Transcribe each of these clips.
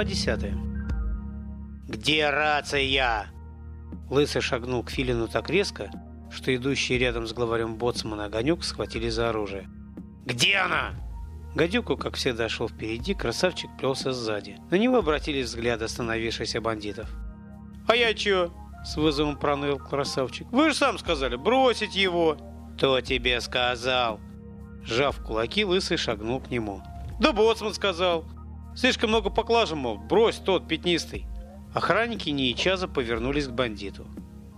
Глава 10. «Где рация?» Лысый шагнул к Филину так резко, что идущие рядом с главарем боцмана Огонек схватили за оружие. «Где она?» Гадюку, как всегда, шел впереди, красавчик плелся сзади. На него обратили взгляды остановившихся бандитов. «А я чё?» — с вызовом проныл красавчик. «Вы же сам сказали, бросить его!» «Кто тебе сказал?» Сжав кулаки, Лысый шагнул к нему. «Да боцман сказал! Слишком много поклажем, мол, брось тот пятнистый!» Охранники Неичаза повернулись к бандиту.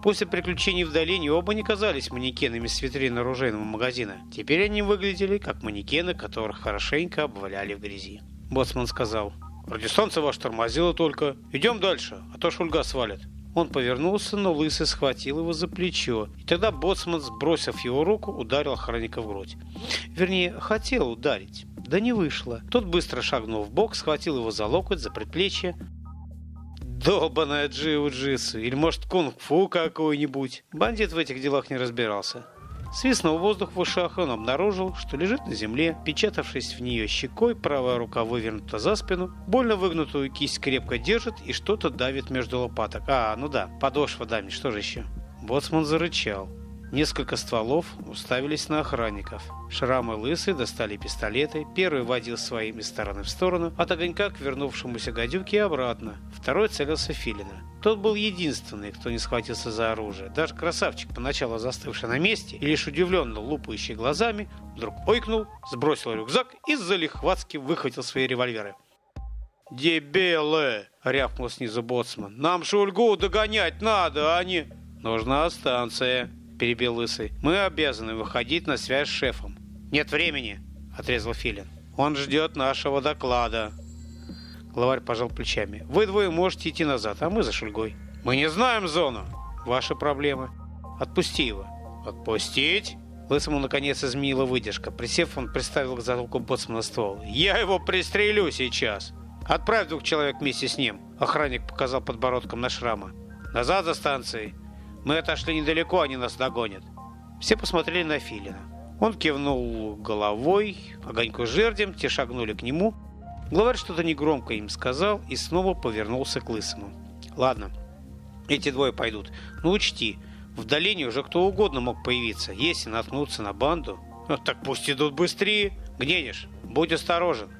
После приключений в долине оба не казались манекенами с витрины оружейного магазина. Теперь они выглядели как манекены, которых хорошенько обваляли в грязи. Боцман сказал, «Радистанция ваш тормозила только. Идем дальше, а то шульга свалит». Он повернулся, но Лысый схватил его за плечо. И тогда Боцман, сбросив его руку, ударил охранника в грудь. Вернее, хотел ударить. Да не вышло. Тот быстро шагнул в бок, схватил его за локоть, за предплечье. Долбаная джиу-джитсу, или может кунг-фу какой-нибудь. Бандит в этих делах не разбирался. Свистнул воздух в ушах, он обнаружил, что лежит на земле, печатавшись в нее щекой, правая рука вывернута за спину, больно выгнутую кисть крепко держит и что-то давит между лопаток. А, ну да, подошва давит, что же еще? Боцман зарычал. Несколько стволов уставились на охранников. Шрамы лысые достали пистолеты. Первый водил своим из стороны в сторону, от огонька к вернувшемуся гадюке и обратно. Второй целился Филина. Тот был единственный, кто не схватился за оружие. Даже красавчик, поначалу застывший на месте и лишь удивленно лупающий глазами, вдруг ойкнул, сбросил рюкзак и залихватски выхватил свои револьверы. «Дебелы!» — рявкнул снизу боцман. «Нам Шульгу догонять надо, а не...» «Нужна станция», перебил Лысый. «Мы обязаны выходить на связь с шефом». «Нет времени», — отрезал Филин. «Он ждет нашего доклада». Главарь пожал плечами. «Вы двое можете идти назад, а мы за Шульгой». «Мы не знаем зону». «Ваши проблемы». «Отпусти его». «Отпустить?» Лысому, наконец, изменила выдержка. Присев, он приставил к затылку боцмана ствол. «Я его пристрелю сейчас!» «Отправь двух человек вместе с ним!» Охранник показал подбородком на шрама. «Назад за станцией!» Мы отошли недалеко, они нас догонят. Все посмотрели на Филина. Он кивнул головой, огоньку жердем, те шагнули к нему. Главарь что-то негромко им сказал и снова повернулся к Лысому. «Ладно, эти двое пойдут. Но учти, в долине уже кто угодно мог появиться. Если наткнуться на банду, ну, так пусть идут быстрее. Гнедишь, будь осторожен».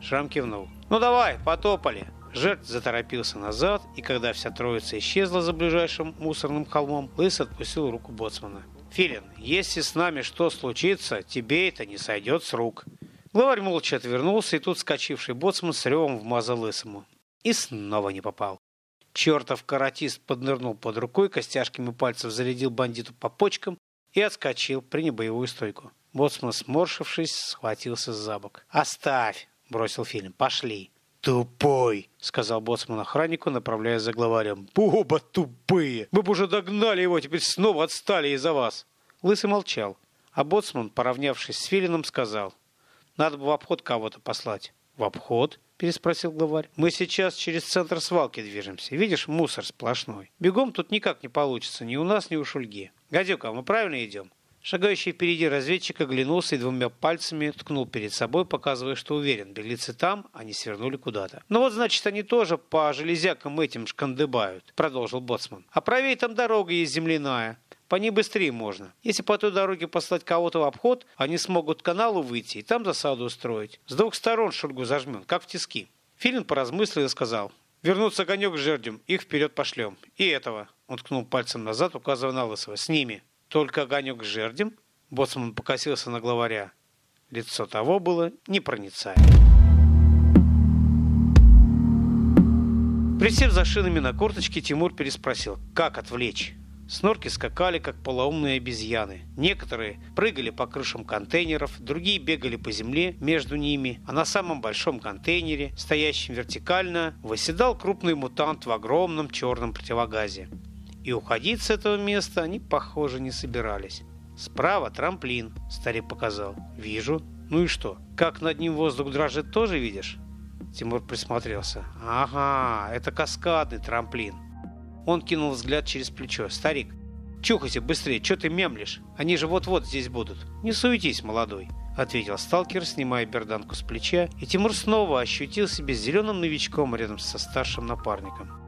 Шрам кивнул. «Ну давай, потопали». Жертв заторопился назад, и когда вся троица исчезла за ближайшим мусорным холмом, Лыс отпустил руку боцмана. «Филин, если с нами что случится, тебе это не сойдет с рук». Главарь молча отвернулся, и тут скачивший боцман с ревом вмазал Лысому. И снова не попал. Чертов каратист поднырнул под рукой, костяшками пальцев зарядил бандиту по почкам и отскочил, приняв боевую стойку. Боцман, сморшившись, схватился за бок. «Оставь!» – бросил Филин. «Пошли!» «Тупой!» — сказал боцман охраннику, направляясь за главарем. «Оба тупые! Мы бы уже догнали его, теперь снова отстали из-за вас!» Лысый молчал, а боцман, поравнявшись с Филином, сказал. «Надо бы в обход кого-то послать». «В обход?» – переспросил главарь. «Мы сейчас через центр свалки движемся. Видишь, мусор сплошной. Бегом тут никак не получится, ни у нас, ни у Шульги. Гадюка, мы правильно идем?» Шагающий впереди разведчик оглянулся и двумя пальцами ткнул перед собой, показывая, что уверен, беглецы там, они свернули куда-то. «Ну вот, значит, они тоже по железякам этим шкандыбают», — продолжил Боцман. «А правее там дорога есть земляная. По ней быстрее можно. Если по той дороге послать кого-то в обход, они смогут к каналу выйти и там засаду устроить. С двух сторон шульгу зажмем, как в тиски». Филин поразмыслил и сказал, «Вернуться конек с жердем, их вперед пошлем. И этого». Он ткнул пальцем назад, указывая на Лысого. «С ними». Только огонек жердем? Боцман покосился на главаря. Лицо того было непроницаемо. Присев за шинами на корточке, Тимур переспросил, как отвлечь. Снорки скакали, как полоумные обезьяны. Некоторые прыгали по крышам контейнеров, другие бегали по земле между ними, а на самом большом контейнере, стоящем вертикально, восседал крупный мутант в огромном черном противогазе. И уходить с этого места они, похоже, не собирались. Справа трамплин, старик показал. Вижу. Ну и что? Как над ним воздух дрожит, тоже видишь? Тимур присмотрелся. Ага, это каскадный трамплин. Он кинул взгляд через плечо. Старик, чухайся быстрее, что ты мямлишь? Они же вот-вот здесь будут. Не суетись, молодой. — ответил сталкер, снимая берданку с плеча, и Тимур снова ощутил себя зеленым новичком рядом со старшим напарником.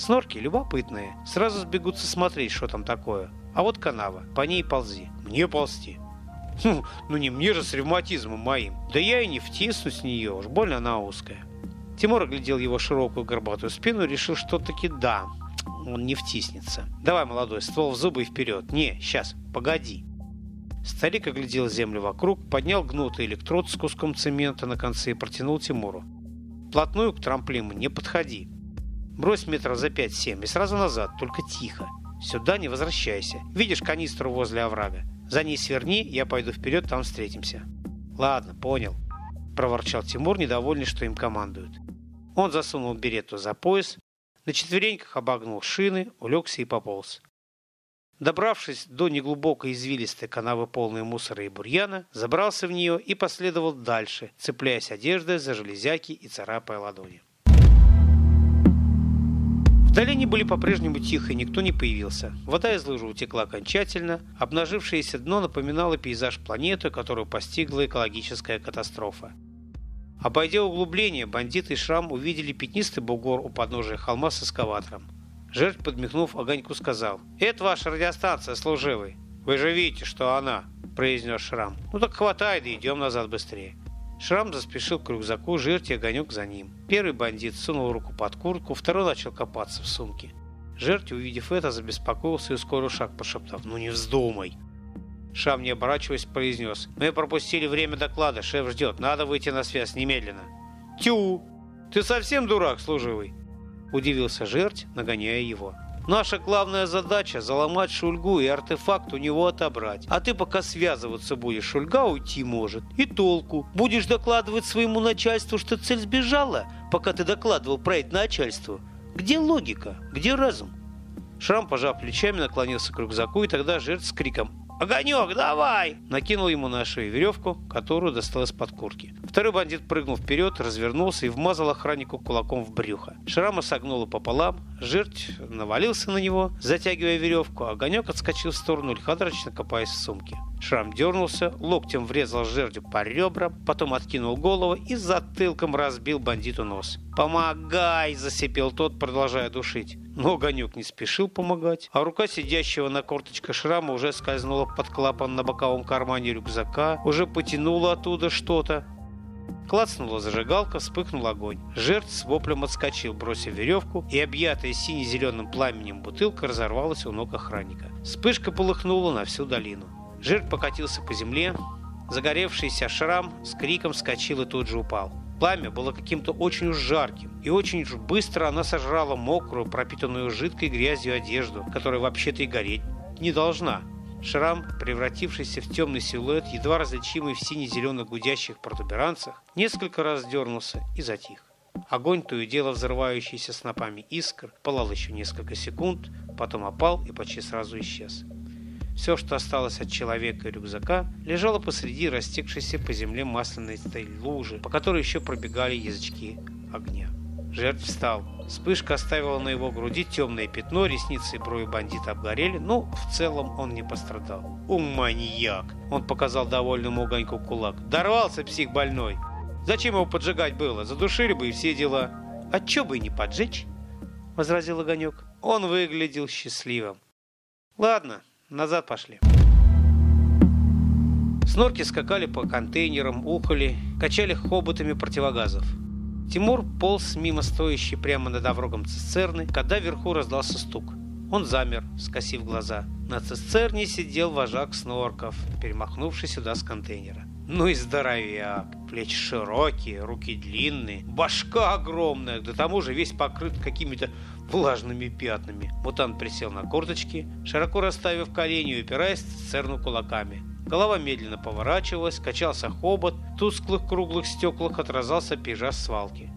Снорки любопытные, сразу сбегутся смотреть, что там такое. А вот канава, по ней ползи. Мне ползти. Хм, ну не мне же с ревматизмом моим. Да я и не втисну с нее, уж больно она узкая. Тимур оглядел его широкую горбатую спину и решил, что таки да, он не втиснется. Давай, молодой, ствол в зубы и вперед. Не, сейчас, погоди. Старик оглядел землю вокруг, поднял гнутый электрод с куском цемента на конце и протянул Тимуру. «Плотную к трамплину не подходи. Брось метров за пять-семь и сразу назад, только тихо. Сюда не возвращайся. Видишь канистру возле оврага? За ней сверни, я пойду вперед, там встретимся». «Ладно, понял», – проворчал Тимур, недовольный, что им командуют. Он засунул берету за пояс, на четвереньках обогнул шины, улегся и пополз. Добравшись до неглубокой извилистой канавы, полной мусора и бурьяна, забрался в нее и последовал дальше, цепляясь одеждой за железяки и царапая ладони. В долине были по-прежнему тихо, никто не появился. Вода из лыжи утекла окончательно, обнажившееся дно напоминало пейзаж планеты, которую постигла экологическая катастрофа. Обойдя углубление, бандиты и Шрам увидели пятнистый бугор у подножия холма с эскаватором. Жертв, подмигнув огоньку, сказал, «Это ваша радиостанция, служивый. Вы же видите, что она», – произнес Шрам. «Ну так хватай, да идем назад быстрее». Шрам заспешил к рюкзаку, жерть и огонек за ним. Первый бандит сунул руку под куртку, второй начал копаться в сумке. Жертв, увидев это, забеспокоился и ускорил шаг, пошептав, «Ну не вздумай!» Шам, не оборачиваясь, произнес, «Мы пропустили время доклада, шеф ждет, надо выйти на связь немедленно». «Тю! Ты совсем дурак, служивый?» Удивился жерть, нагоняя его. Наша главная задача – заломать Шульгу и артефакт у него отобрать. А ты пока связываться будешь, Шульга уйти может. И толку. Будешь докладывать своему начальству, что цель сбежала, пока ты докладывал про это начальству. Где логика? Где разум? Шрам, пожав плечами, наклонился к рюкзаку, и тогда жертв с криком «Огонек, давай!» Накинул ему на шею веревку, которую достал из-под куртки. Второй бандит прыгнул вперед, развернулся и вмазал охраннику кулаком в брюхо. Шрама согнуло пополам, жертв навалился на него, затягивая веревку, а огонек отскочил в сторону, лихорадочно копаясь в сумке. Шрам дернулся, локтем врезал жердю по ребрам, потом откинул голову и затылком разбил бандиту нос. «Помогай!» – засипел тот, продолжая душить. Но огонек не спешил помогать, а рука сидящего на корточках шрама уже скользнула под клапан на боковом кармане рюкзака, уже потянула оттуда что-то. Клацнула зажигалка, вспыхнул огонь. Жертв с воплем отскочил, бросив веревку, и объятая сине-зеленым пламенем бутылка разорвалась у ног охранника. Вспышка полыхнула на всю долину. Жертв покатился по земле, загоревшийся шрам с криком вскочил и тут же упал. Пламя было каким-то очень уж жарким, и очень уж быстро она сожрала мокрую, пропитанную жидкой грязью одежду, которая вообще-то и гореть не должна. Шрам, превратившийся в темный силуэт, едва различимый в сине-зеленых гудящих протуберанцах, несколько раз дернулся и затих. Огонь, то и дело взрывающийся снопами искр, пылал еще несколько секунд, потом опал и почти сразу исчез. Все, что осталось от человека и рюкзака, лежало посреди растекшейся по земле масляной лужи, по которой еще пробегали язычки огня. Жертв встал. Вспышка оставила на его груди темное пятно, ресницы и брови бандита обгорели, но в целом он не пострадал. «У, маньяк!» Он показал довольному огоньку кулак. «Дорвался псих больной! Зачем его поджигать было? Задушили бы и все дела!» «А чё бы и не поджечь?» — возразил огонек. Он выглядел счастливым. «Ладно, Назад пошли. Снорки скакали по контейнерам, ухали, качали хоботами противогазов. Тимур полз мимо стоящей прямо над оврогом цистерны, когда вверху раздался стук. Он замер, скосив глаза. На цистерне сидел вожак снорков, перемахнувший сюда с контейнера. Ну и здоровяк. Плечи широкие, руки длинные, башка огромная, до тому же весь покрыт какими-то влажными пятнами. Мутант присел на корточки, широко расставив колени и упираясь в церну кулаками. Голова медленно поворачивалась, качался хобот, в тусклых круглых стеклах отразался пейзаж свалки.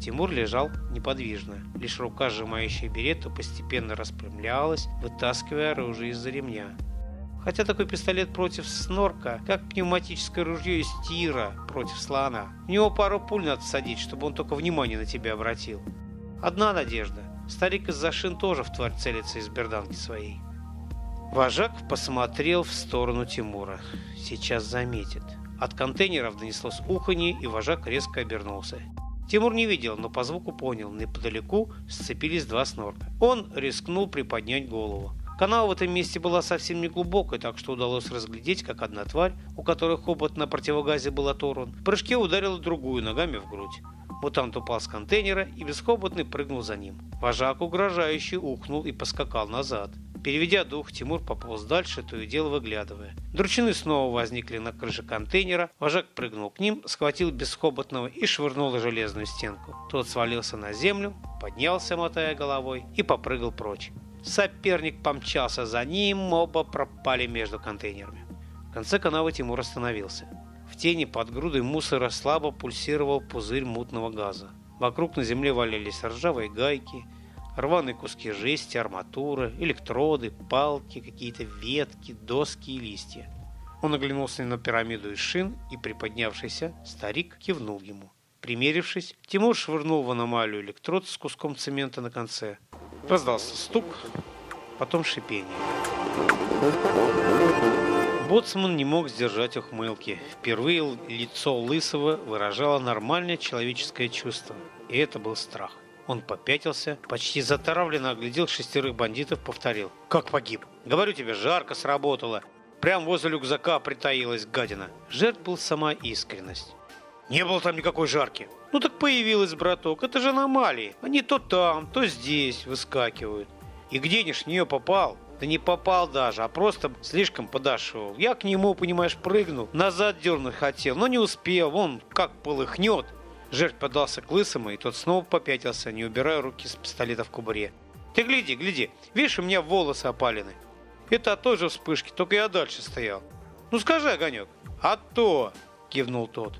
Тимур лежал неподвижно. Лишь рука, сжимающая берету, постепенно распрямлялась, вытаскивая оружие из-за ремня. Хотя такой пистолет против снорка, как пневматическое ружье из тира против слона. В него пару пуль надо садить, чтобы он только внимание на тебя обратил. Одна надежда. Старик из-за шин тоже в тварь целится из берданки своей. Вожак посмотрел в сторону Тимура. Сейчас заметит. От контейнеров донеслось уханье, и вожак резко обернулся. Тимур не видел, но по звуку понял, неподалеку сцепились два снорка. Он рискнул приподнять голову. Канава в этом месте была совсем не глубокой, так что удалось разглядеть, как одна тварь, у которой хобот на противогазе был оторван, в прыжке ударила другую ногами в грудь. Мутант упал с контейнера и бесхоботный прыгнул за ним. Вожак угрожающе ухнул и поскакал назад. Переведя дух, Тимур пополз дальше, то и дело выглядывая. Дручины снова возникли на крыше контейнера, вожак прыгнул к ним, схватил бесхоботного и швырнул железную стенку. Тот свалился на землю, поднялся, мотая головой, и попрыгал прочь. Соперник помчался за ним, оба пропали между контейнерами. В конце канавы Тимур остановился. В тени под грудой мусора слабо пульсировал пузырь мутного газа. Вокруг на земле валялись ржавые гайки, рваные куски жести, арматура, электроды, палки, какие-то ветки, доски и листья. Он оглянулся на пирамиду из шин, и приподнявшийся старик кивнул ему. Примерившись, Тимур швырнул в аномалию электрод с куском цемента на конце. Раздался стук, потом шипение. Боцман не мог сдержать ухмылки. Впервые лицо Лысого выражало нормальное человеческое чувство, и это был страх. Он попятился, почти затравленно оглядел шестерых бандитов, повторил. «Как погиб? Говорю тебе, жарко сработало. Прям возле рюкзака притаилась гадина». Жертв был сама искренность. «Не было там никакой жарки». «Ну так появилась, браток, это же аномалии. Они то там, то здесь выскакивают. И где не нее попал?» Да не попал даже, а просто слишком подошел. Я к нему, понимаешь, прыгнул, назад дернуть хотел, но не успел. Вон как полыхнет. Жертв подался к лысому, и тот снова попятился, не убирая руки с пистолета в кубуре. «Ты гляди, гляди, видишь, у меня волосы опалены. Это от той же вспышки, только я дальше стоял. Ну скажи, Огонек». «А то!» – кивнул тот.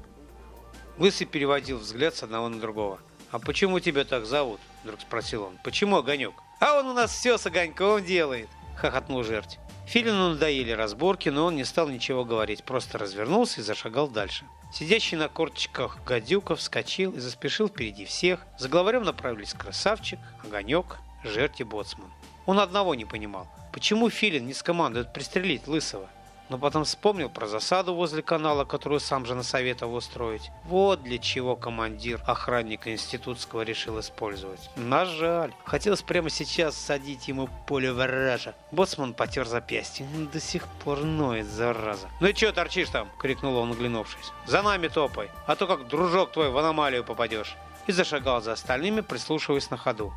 Лысый переводил взгляд с одного на другого. «А почему тебя так зовут?» – вдруг спросил он. «Почему Огонек?» «А он у нас все с Огоньком делает!» – хохотнул жертв. Филину надоели разборки, но он не стал ничего говорить, просто развернулся и зашагал дальше. Сидящий на корточках гадюка вскочил и заспешил впереди всех. За главарем направились красавчик, огонек, жертв и боцман. Он одного не понимал. Почему Филин не скомандует пристрелить Лысого? Но потом вспомнил про засаду возле канала, которую сам же насоветовал устроить. Вот для чего командир охранника институтского решил использовать. На жаль. Хотелось прямо сейчас садить ему поле вража. Боцман потер запястье. До сих пор ноет, зараза. «Ну и чё торчишь там?» — крикнул он, оглянувшись. «За нами топай, а то как дружок твой в аномалию попадешь». И зашагал за остальными, прислушиваясь на ходу.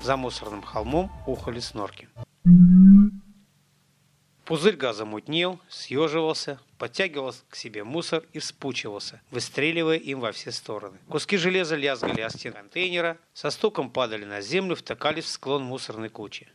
За мусорным холмом ухали снорки. Пузырь газа мутнел, съеживался, подтягивал к себе мусор и вспучивался, выстреливая им во все стороны. Куски железа лязгали о стены контейнера, со стуком падали на землю, втыкались в склон мусорной кучи.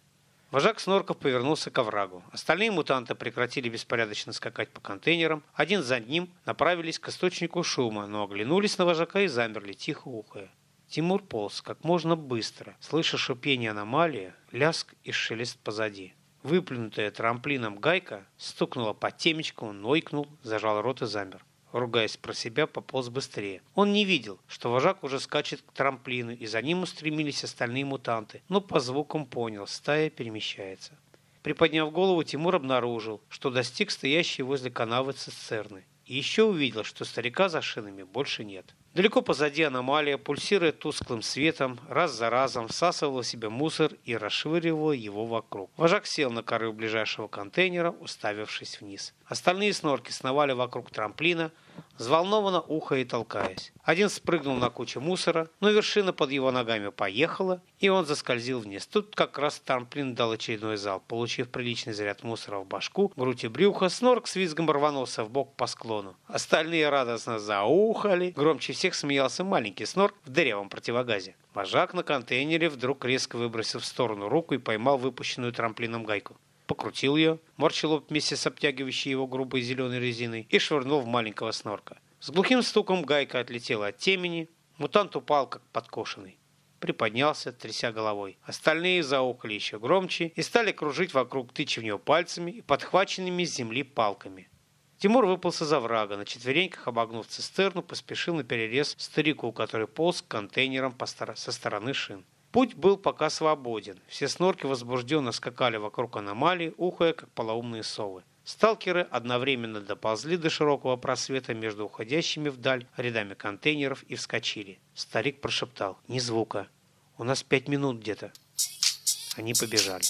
Вожак Снорков повернулся к оврагу. Остальные мутанты прекратили беспорядочно скакать по контейнерам. Один за ним направились к источнику шума, но оглянулись на вожака и замерли, тихо ухая. Тимур полз как можно быстро, слыша шипение аномалии, ляск и шелест позади. Выплюнутая трамплином гайка стукнула по темечку, он ойкнул, зажал рот и замер. Ругаясь про себя, пополз быстрее. Он не видел, что вожак уже скачет к трамплину, и за ним устремились остальные мутанты, но по звукам понял, стая перемещается. Приподняв голову, Тимур обнаружил, что достиг стоящей возле канавы цистерны. И еще увидел, что старика за шинами больше нет. Далеко позади аномалия, пульсируя тусклым светом, раз за разом всасывала в себя мусор и расшвыривала его вокруг. Вожак сел на коры ближайшего контейнера, уставившись вниз. Остальные снорки сновали вокруг трамплина, взволнованно ухая и толкаясь. Один спрыгнул на кучу мусора, но вершина под его ногами поехала, и он заскользил вниз. Тут как раз трамплин дал очередной зал. Получив приличный заряд мусора в башку, грудь и брюхо, снорк с визгом рванулся в бок по склону. Остальные радостно заухали. Громче всех смеялся маленький снорк в дырявом противогазе. Вожак на контейнере вдруг резко выбросил в сторону руку и поймал выпущенную трамплином гайку покрутил ее, морщил лоб вместе с обтягивающей его грубой зеленой резиной и швырнул в маленького снорка. С глухим стуком гайка отлетела от темени, мутант упал, как подкошенный. Приподнялся, тряся головой. Остальные заухали еще громче и стали кружить вокруг, тыча в него пальцами и подхваченными с земли палками. Тимур выпался за врага, на четвереньках обогнув цистерну, поспешил на перерез старику, который полз к контейнерам со стороны шин. Путь был пока свободен. Все снорки возбужденно скакали вокруг аномалии, ухая, как полоумные совы. Сталкеры одновременно доползли до широкого просвета между уходящими вдаль рядами контейнеров и вскочили. Старик прошептал «Ни звука. У нас пять минут где-то». Они побежали.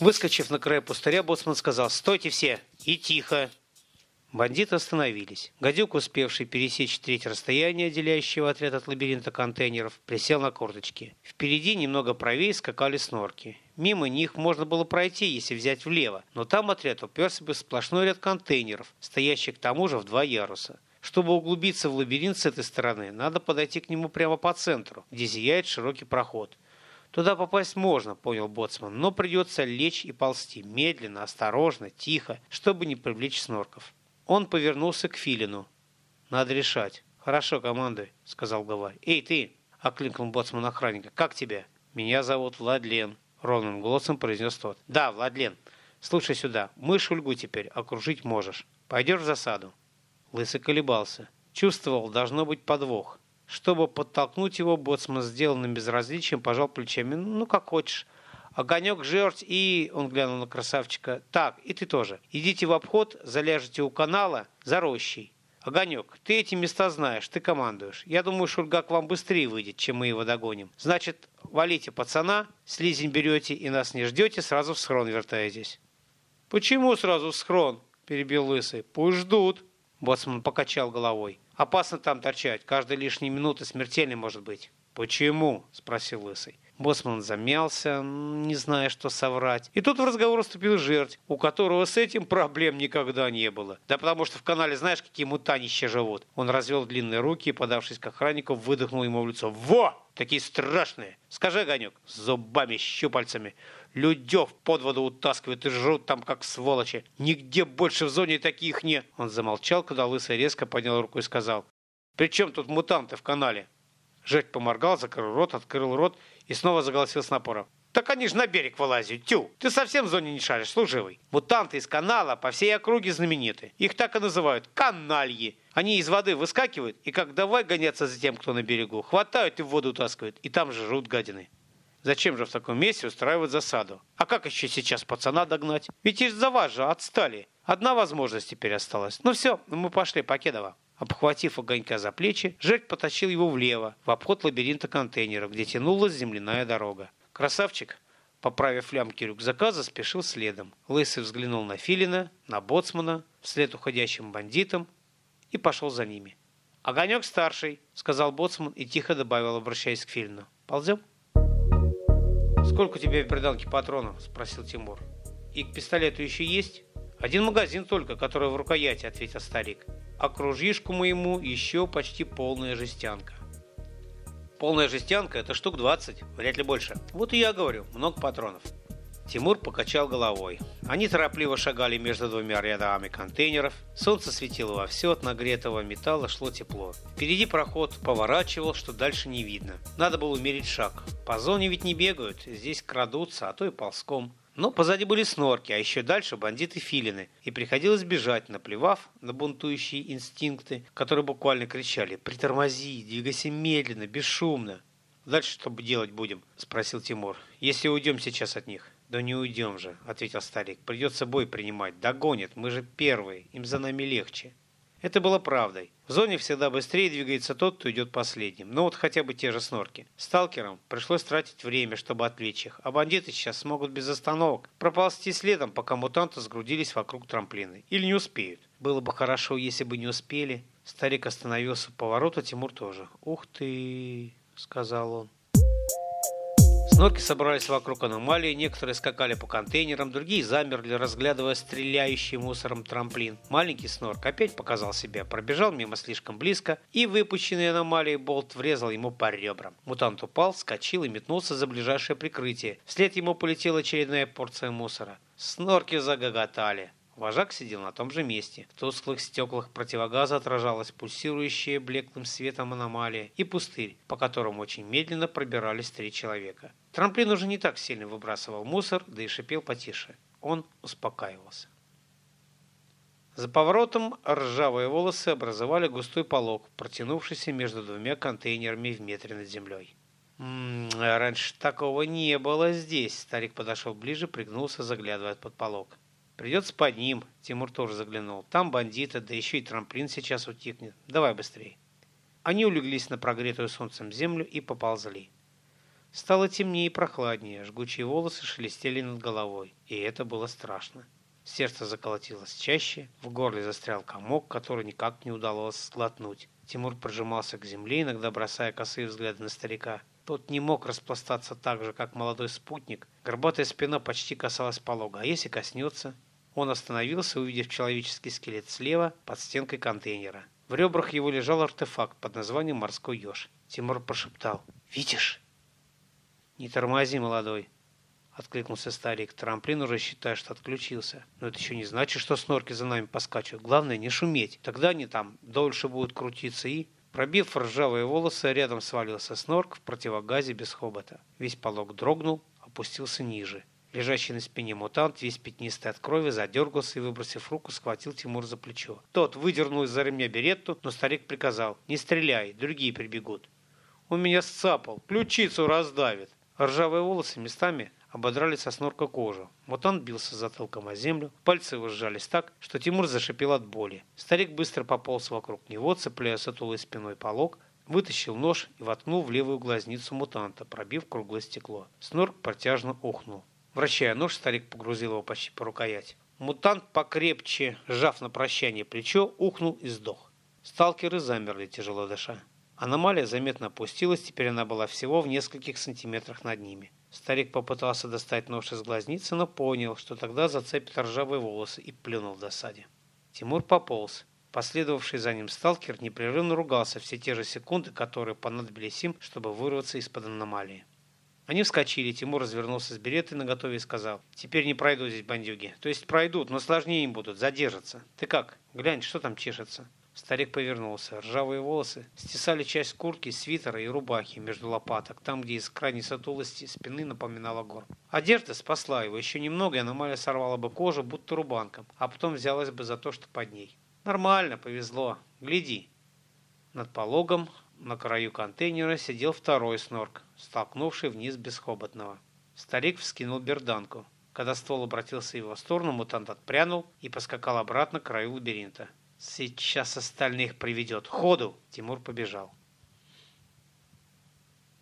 Выскочив на край пустыря, боцман сказал «Стойте все! И тихо!» Бандиты остановились. Гадюк, успевший пересечь треть расстояния, отделяющего отряд от лабиринта контейнеров, присел на корточки. Впереди, немного правее, скакали снорки. Мимо них можно было пройти, если взять влево, но там отряд уперся бы в сплошной ряд контейнеров, стоящих к тому же в два яруса. Чтобы углубиться в лабиринт с этой стороны, надо подойти к нему прямо по центру, где зияет широкий проход. Туда попасть можно, понял Боцман, но придется лечь и ползти, медленно, осторожно, тихо, чтобы не привлечь снорков. Он повернулся к Филину. «Надо решать». «Хорошо, командуй», — сказал главарь. «Эй, ты!» — окликнул боцман охранника. «Как тебя?» «Меня зовут Владлен», — ровным голосом произнес тот. «Да, Владлен. Слушай сюда. Мы Шульгу теперь окружить можешь. Пойдешь в засаду?» Лысый колебался. Чувствовал, должно быть подвох. Чтобы подтолкнуть его, боцман сделанным безразличием пожал плечами. «Ну, как хочешь. Огонек, жерть и... Он глянул на красавчика. Так, и ты тоже. Идите в обход, заляжете у канала за рощей. Огонек, ты эти места знаешь, ты командуешь. Я думаю, Шульга к вам быстрее выйдет, чем мы его догоним. Значит, валите пацана, слизень берете и нас не ждете, сразу в схрон вертаетесь. Почему сразу в схрон? Перебил Лысый. Пусть ждут. Боцман покачал головой. Опасно там торчать. Каждая лишняя минута смертельной может быть. Почему? Спросил Лысый. Боссман замялся, не зная, что соврать. И тут в разговор вступил жертв, у которого с этим проблем никогда не было. Да потому что в канале знаешь, какие мутанища живут. Он развел длинные руки и, подавшись к охраннику, выдохнул ему в лицо. «Во! Такие страшные! Скажи, Огонек, с зубами, щупальцами. Людев под воду утаскивают и жрут там, как сволочи. Нигде больше в зоне таких не...» Он замолчал, когда Лысый резко поднял руку и сказал. «При чем тут мутанты в канале?» Жертв поморгал, закрыл рот, открыл рот и снова заголосил с напором. «Так они же на берег вылазят, тю! Ты совсем в зоне не шаришь, служивый! Мутанты из канала по всей округе знамениты. Их так и называют – канальи. Они из воды выскакивают и как давай гоняться за тем, кто на берегу, хватают и в воду утаскивают, и там же жрут гадины. Зачем же в таком месте устраивать засаду? А как еще сейчас пацана догнать? Ведь из-за вас же отстали. Одна возможность теперь осталась. Ну все, мы пошли, Покедова. Обхватив огонька за плечи, Жек потащил его влево, в обход лабиринта контейнеров, где тянулась земляная дорога. Красавчик, поправив лямки рюкзака, заспешил следом. Лысый взглянул на Филина, на боцмана, вслед уходящим бандитам и пошел за ними. «Огонек старший», — сказал боцман и тихо добавил, обращаясь к Филину. «Ползем?» «Сколько у тебя в берданке патронов?» — спросил Тимур. «И к пистолету еще есть?» «Один магазин только, который в рукояти», — ответил старик а кружишку моему еще почти полная жестянка. Полная жестянка – это штук 20, вряд ли больше. Вот и я говорю, много патронов. Тимур покачал головой. Они торопливо шагали между двумя рядами контейнеров. Солнце светило во все, от нагретого металла шло тепло. Впереди проход поворачивал, что дальше не видно. Надо было умерить шаг. По зоне ведь не бегают, здесь крадутся, а то и ползком. Но позади были снорки, а еще дальше бандиты-филины, и приходилось бежать, наплевав на бунтующие инстинкты, которые буквально кричали «Притормози, двигайся медленно, бесшумно». «Дальше что делать будем?» – спросил Тимур. «Если уйдем сейчас от них». «Да не уйдем же», – ответил старик. «Придется бой принимать. Догонят, мы же первые, им за нами легче». Это было правдой. В зоне всегда быстрее двигается тот, кто идет последним. Но вот хотя бы те же снорки. Сталкерам пришлось тратить время, чтобы отвлечь их, а бандиты сейчас смогут без остановок проползти следом, пока мутанты сгрудились вокруг трамплина. Или не успеют. Было бы хорошо, если бы не успели. Старик остановился у поворота, Тимур тоже. «Ух ты!» — сказал он. Снорки собрались вокруг аномалии, некоторые скакали по контейнерам, другие замерли, разглядывая стреляющий мусором трамплин. Маленький снорк опять показал себя, пробежал мимо слишком близко, и выпущенный аномалией болт врезал ему по ребрам. Мутант упал, скочил и метнулся за ближайшее прикрытие. Вслед ему полетела очередная порция мусора. Снорки загоготали. Вожак сидел на том же месте. В тусклых стеклах противогаза отражалась пульсирующая блеклым светом аномалия и пустырь, по которому очень медленно пробирались три человека. Трамплин уже не так сильно выбрасывал мусор, да и шипел потише. Он успокаивался. За поворотом ржавые волосы образовали густой полог, протянувшийся между двумя контейнерами в метре над землей. «М -м, раньше такого не было здесь», — старик подошел ближе, пригнулся, заглядывая под полог. Придется под ним. Тимур тоже заглянул. Там бандиты, да еще и трамплин сейчас утикнет. Давай быстрее. Они улеглись на прогретую солнцем землю и поползли. Стало темнее и прохладнее, жгучие волосы шелестели над головой, и это было страшно. Сердце заколотилось чаще, в горле застрял комок, который никак не удалось сглотнуть. Тимур прижимался к земле, иногда бросая косые взгляды на старика. Тот не мог распластаться так же, как молодой спутник. Горбатая спина почти касалась полога, а если коснется? Он остановился, увидев человеческий скелет слева под стенкой контейнера. В ребрах его лежал артефакт под названием «Морской еж». Тимур прошептал «Видишь?» «Не тормози, молодой!» Откликнулся старик. Трамплин уже считает, что отключился. Но это еще не значит, что снорки за нами поскачут. Главное не шуметь. Тогда они там дольше будут крутиться и... Пробив ржавые волосы, рядом свалился снорк в противогазе без хобота. Весь полог дрогнул, опустился ниже. Лежащий на спине мутант, весь пятнистый от крови, задергался и, выбросив руку, схватил Тимур за плечо. Тот выдернул из-за ремня беретту, но старик приказал «Не стреляй, другие прибегут». «Он меня сцапал, ключицу раздавит». Ржавые волосы местами ободрали со снорка кожу. Мутант бился затылком о землю, пальцы его сжались так, что Тимур зашипел от боли. Старик быстро пополз вокруг него, цепляя сутулой спиной полог, вытащил нож и воткнул в левую глазницу мутанта, пробив круглое стекло. Снорк протяжно ухнул. Вращая нож, старик погрузил его почти по рукоять. Мутант, покрепче сжав на прощание плечо, ухнул и сдох. Сталкеры замерли, тяжело дыша. Аномалия заметно опустилась, теперь она была всего в нескольких сантиметрах над ними. Старик попытался достать нож из глазницы, но понял, что тогда зацепит ржавые волосы и плюнул в досаде. Тимур пополз. Последовавший за ним сталкер непрерывно ругался все те же секунды, которые понадобились им, чтобы вырваться из-под аномалии. Они вскочили, Тимур развернулся с беретой наготове и сказал, «Теперь не пройдут здесь бандюги. То есть пройдут, но сложнее им будут, задержатся. Ты как? Глянь, что там чешется?» Старик повернулся. Ржавые волосы стесали часть куртки, свитера и рубахи между лопаток, там, где из крайней сатулости спины напоминала горб. Одежда спасла его. Еще немного, и аномалия сорвала бы кожу, будто рубанком, а потом взялась бы за то, что под ней. Нормально, повезло. Гляди. Над пологом на краю контейнера сидел второй снорк, столкнувший вниз бесхоботного. Старик вскинул берданку. Когда ствол обратился в его сторону, мутант отпрянул и поскакал обратно к краю лабиринта. Сейчас остальных приведет. Ходу! Тимур побежал.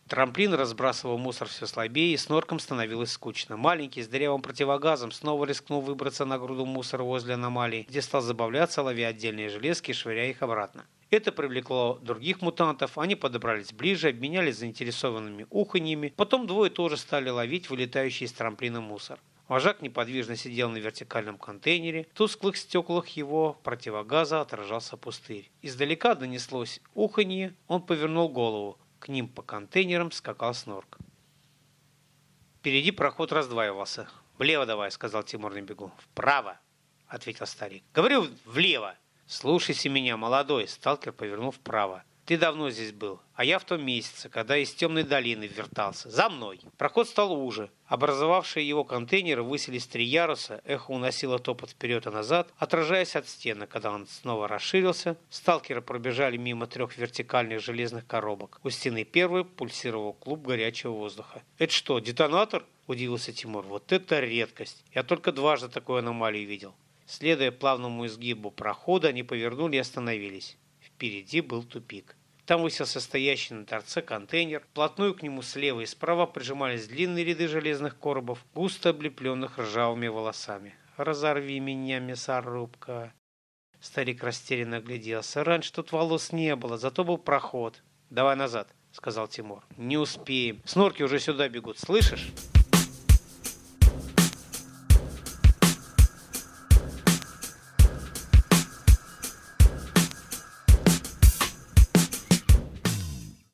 Трамплин разбрасывал мусор все слабее, и с норком становилось скучно. Маленький, с дырявым противогазом, снова рискнул выбраться на груду мусора возле аномалии, где стал забавляться, ловя отдельные железки и швыряя их обратно. Это привлекло других мутантов, они подобрались ближе, обменялись заинтересованными уханьями, потом двое тоже стали ловить вылетающий из трамплина мусор. Вожак неподвижно сидел на вертикальном контейнере. В тусклых стеклах его противогаза отражался пустырь. Издалека донеслось уханье. Он повернул голову. К ним по контейнерам скакал снорк. Впереди проход раздваивался. «Влево давай», — сказал Тимур на бегу. «Вправо», — ответил старик. «Говорю, влево». «Слушайся меня, молодой», — сталкер повернул вправо. Ты давно здесь был, а я в том месяце, когда из темной долины вертался. За мной. Проход стал уже. Образовавшие его контейнеры высились три яруса, эхо уносило топот вперед и назад, отражаясь от стены. Когда он снова расширился, сталкеры пробежали мимо трех вертикальных железных коробок. У стены первой пульсировал клуб горячего воздуха. «Это что, детонатор?» – удивился Тимур. «Вот это редкость! Я только дважды такую аномалию видел». Следуя плавному изгибу прохода, они повернули и остановились. Впереди был тупик. Там высился стоящий на торце контейнер. Плотную к нему слева и справа прижимались длинные ряды железных коробов, густо облепленных ржавыми волосами. «Разорви меня, мясорубка!» Старик растерянно огляделся. Раньше тут волос не было, зато был проход. «Давай назад», — сказал Тимур. «Не успеем. Снорки уже сюда бегут, слышишь?»